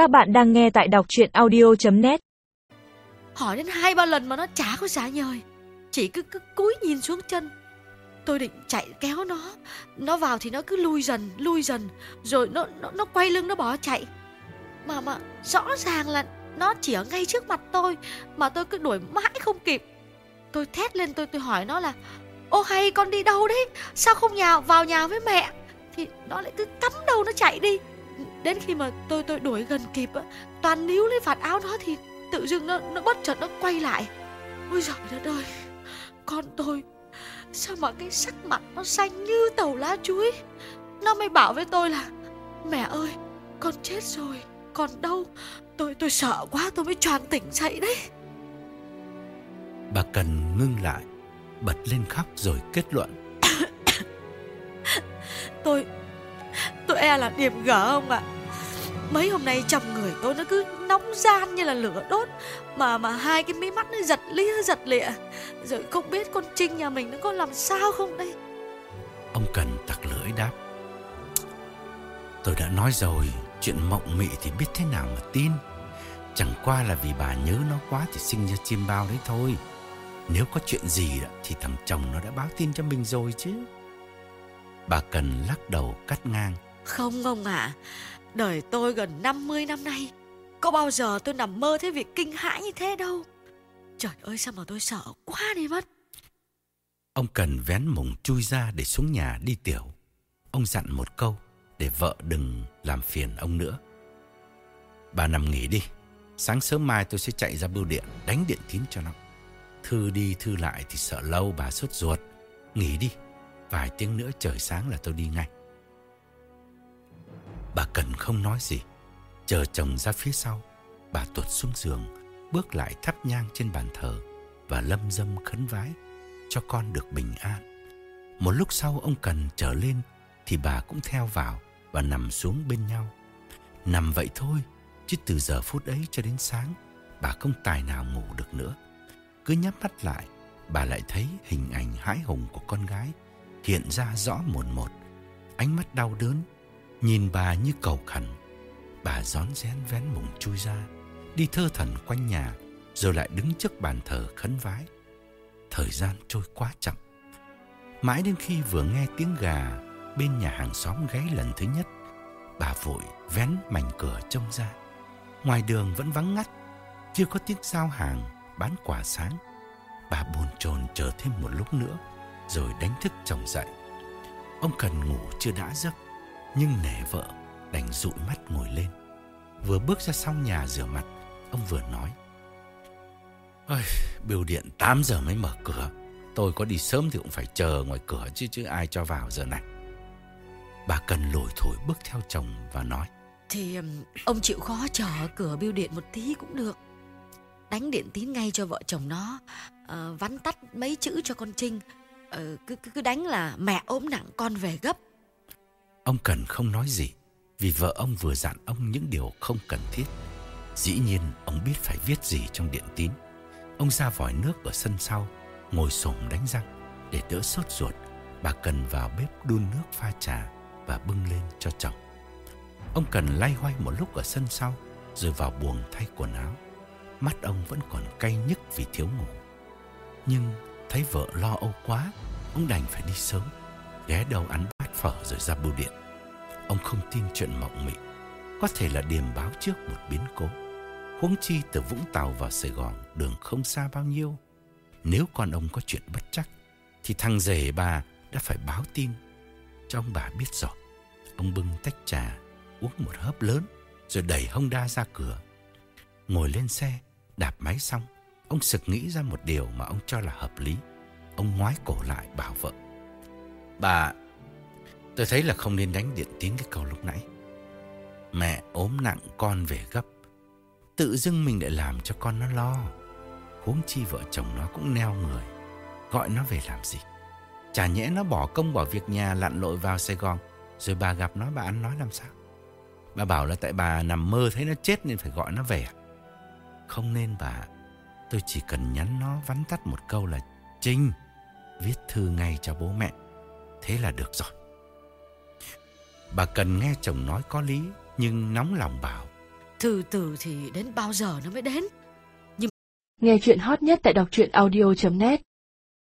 Các bạn đang nghe tại đọc chuyện audio.net Hỏi đến hai ba lần mà nó chả có xả nhời Chỉ cứ, cứ cúi nhìn xuống chân. Tôi định chạy kéo nó. Nó vào thì nó cứ lui dần lui dần. Rồi nó nó, nó quay lưng nó bỏ chạy. Mà mà rõ ràng là Nó chỉ ở ngay trước mặt tôi Mà tôi cứ đuổi mãi không kịp. Tôi thét lên tôi tôi hỏi nó là Ô hay con đi đâu đấy? Sao không nhà vào nhà với mẹ? Thì nó lại cứ cắm đầu nó chạy đi. Đến khi mà tôi tôi đuổi gần kịp á Toàn níu lấy vạt áo nó thì Tự dưng nó nó bất chợt nó quay lại. Ôi giời đất ơi Con tôi Sao mà cái sắc mặt nó xanh như tàu lá chuối? Nó mới bảo với tôi là Mẹ ơi Con chết rồi Còn đâu Tôi tôi sợ quá tôi mới choàng tỉnh dậy đấy. Bà Cần ngưng lại Bật lên khóc rồi kết luận. Tôi Tôi e là điểm gở ông ạ? Mấy hôm nay chồng người tôi nó cứ nóng gian như là lửa đốt, Mà mà hai cái mí mắt nó giật lia giật lịa. Rồi không biết con Trinh nhà mình nó có làm sao không đây? Ông Cần tặc lưỡi đáp. Tôi đã nói rồi, Chuyện mộng mị thì biết thế nào mà tin. Chẳng qua là vì bà nhớ nó quá Thì sinh ra chim bao đấy thôi. Nếu có chuyện gì thì thằng chồng nó đã báo tin cho mình rồi chứ. Bà Cần lắc đầu cắt ngang. Không ông ạ Đời tôi gần 50 năm nay, Có bao giờ tôi nằm mơ thấy việc kinh hãi như thế đâu? Trời ơi, sao mà tôi sợ quá đi mất. Ông Cần vén mùng chui ra để xuống nhà đi tiểu. Ông dặn một câu Để vợ đừng làm phiền ông nữa. Bà nằm nghỉ đi, Sáng sớm mai tôi sẽ chạy ra bưu điện Đánh điện tín cho nó. Thư đi, thư lại thì sợ lâu bà sốt ruột. Nghỉ đi, Vài tiếng nữa trời sáng là tôi đi ngay. Bà Cần không nói gì. Chờ chồng ra phía sau, Bà tuột xuống giường, Bước lại thắp nhang trên bàn thờ Và lâm dâm khấn vái Cho con được bình an. Một lúc sau ông Cần trở lên Thì bà cũng theo vào Và nằm xuống bên nhau. Nằm vậy thôi, Chứ từ giờ phút ấy cho đến sáng, Bà không tài nào ngủ được nữa. Cứ nhắm mắt lại, Bà lại thấy hình ảnh hãi hùng của con gái Hiện ra rõ mồn một. Ánh mắt đau đớn Nhìn bà như cầu khẩn. Bà rón rén vén mùng chui ra, Đi thơ thần quanh nhà, Rồi lại đứng trước bàn thờ khấn vái. Thời gian trôi quá chậm. Mãi đến khi vừa nghe tiếng gà Bên nhà hàng xóm gáy lần thứ nhất, Bà vội vén mảnh cửa trông ra. Ngoài đường vẫn vắng ngắt, Chưa có tiếng giao hàng, Bán quả sáng. Bà buồn chồn chờ thêm một lúc nữa, Rồi đánh thức chồng dậy. Ông cần ngủ chưa đã giấc nhưng nể vợ đành dụi mắt ngồi lên. Vừa bước ra sau nhà rửa mặt Ông vừa nói. Ôi, Biểu điện 8 giờ mới mở cửa. Tôi có đi sớm thì cũng phải chờ ngoài cửa chứ chứ ai cho vào giờ này. Bà cần lồi thổi bước theo chồng và nói. Thì ông chịu khó chờ cửa biêu điện một tí cũng được. Đánh điện tín ngay cho vợ chồng nó à, Vắn tắt mấy chữ cho con Trinh. À, cứ, cứ đánh là mẹ ốm nặng con về gấp. Ông Cần không nói gì, Vì vợ ông vừa dặn ông những điều không cần thiết. Dĩ nhiên, ông biết phải viết gì trong điện tín. Ông ra vòi nước ở sân sau, Ngồi xổm đánh răng Để đỡ sốt ruột. Bà Cần vào bếp đun nước pha trà Và bưng lên cho chồng. Ông Cần lay hoay một lúc ở sân sau, Rồi vào buồng thay quần áo. Mắt ông vẫn còn cay nhức vì thiếu ngủ. Nhưng thấy vợ lo âu quá, Ông đành phải đi sớm, Ghé đầu ăn phở rồi ra bưu điện. Ông không tin chuyện mộng mị. Có thể là điềm báo trước một biến cố. Huống chi từ Vũng Tàu vào Sài Gòn, Đường không xa bao nhiêu. Nếu con ông có chuyện bất chắc, Thì thằng rể bà đã phải báo tin. Cho ông bà biết rồi Ông bưng tách trà, Uống một hớp lớn, Rồi đẩy Honda ra cửa. Ngồi lên xe, Đạp máy xong, Ông sực nghĩ ra một điều mà ông cho là hợp lý. Ông ngoái cổ lại bảo vợ, Bà Tôi thấy là không nên đánh điện tín cái câu lúc nãy. Mẹ ốm nặng, con về gấp. Tự dưng mình lại làm cho con nó lo. Huống chi vợ chồng nó cũng neo người. Gọi nó về làm gì? Chả nhẽ nó bỏ công bỏ việc nhà lặn lội vào Sài Gòn, Rồi bà gặp nó, bà ăn nói làm sao? Bà bảo là tại bà nằm mơ thấy nó chết nên phải gọi nó về à? Không nên bà. Tôi chỉ cần nhắn nó, vắn tắt một câu là, Trinh, Viết thư ngay cho bố mẹ. Thế là được rồi. Bà cần nghe chồng nói có lý Nhưng nóng lòng bảo. Từ từ thì đến bao giờ nó mới đến? Nghe chuyện hot nhất tại đọc truyện audio.net